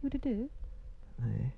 Gjorde du? Nej.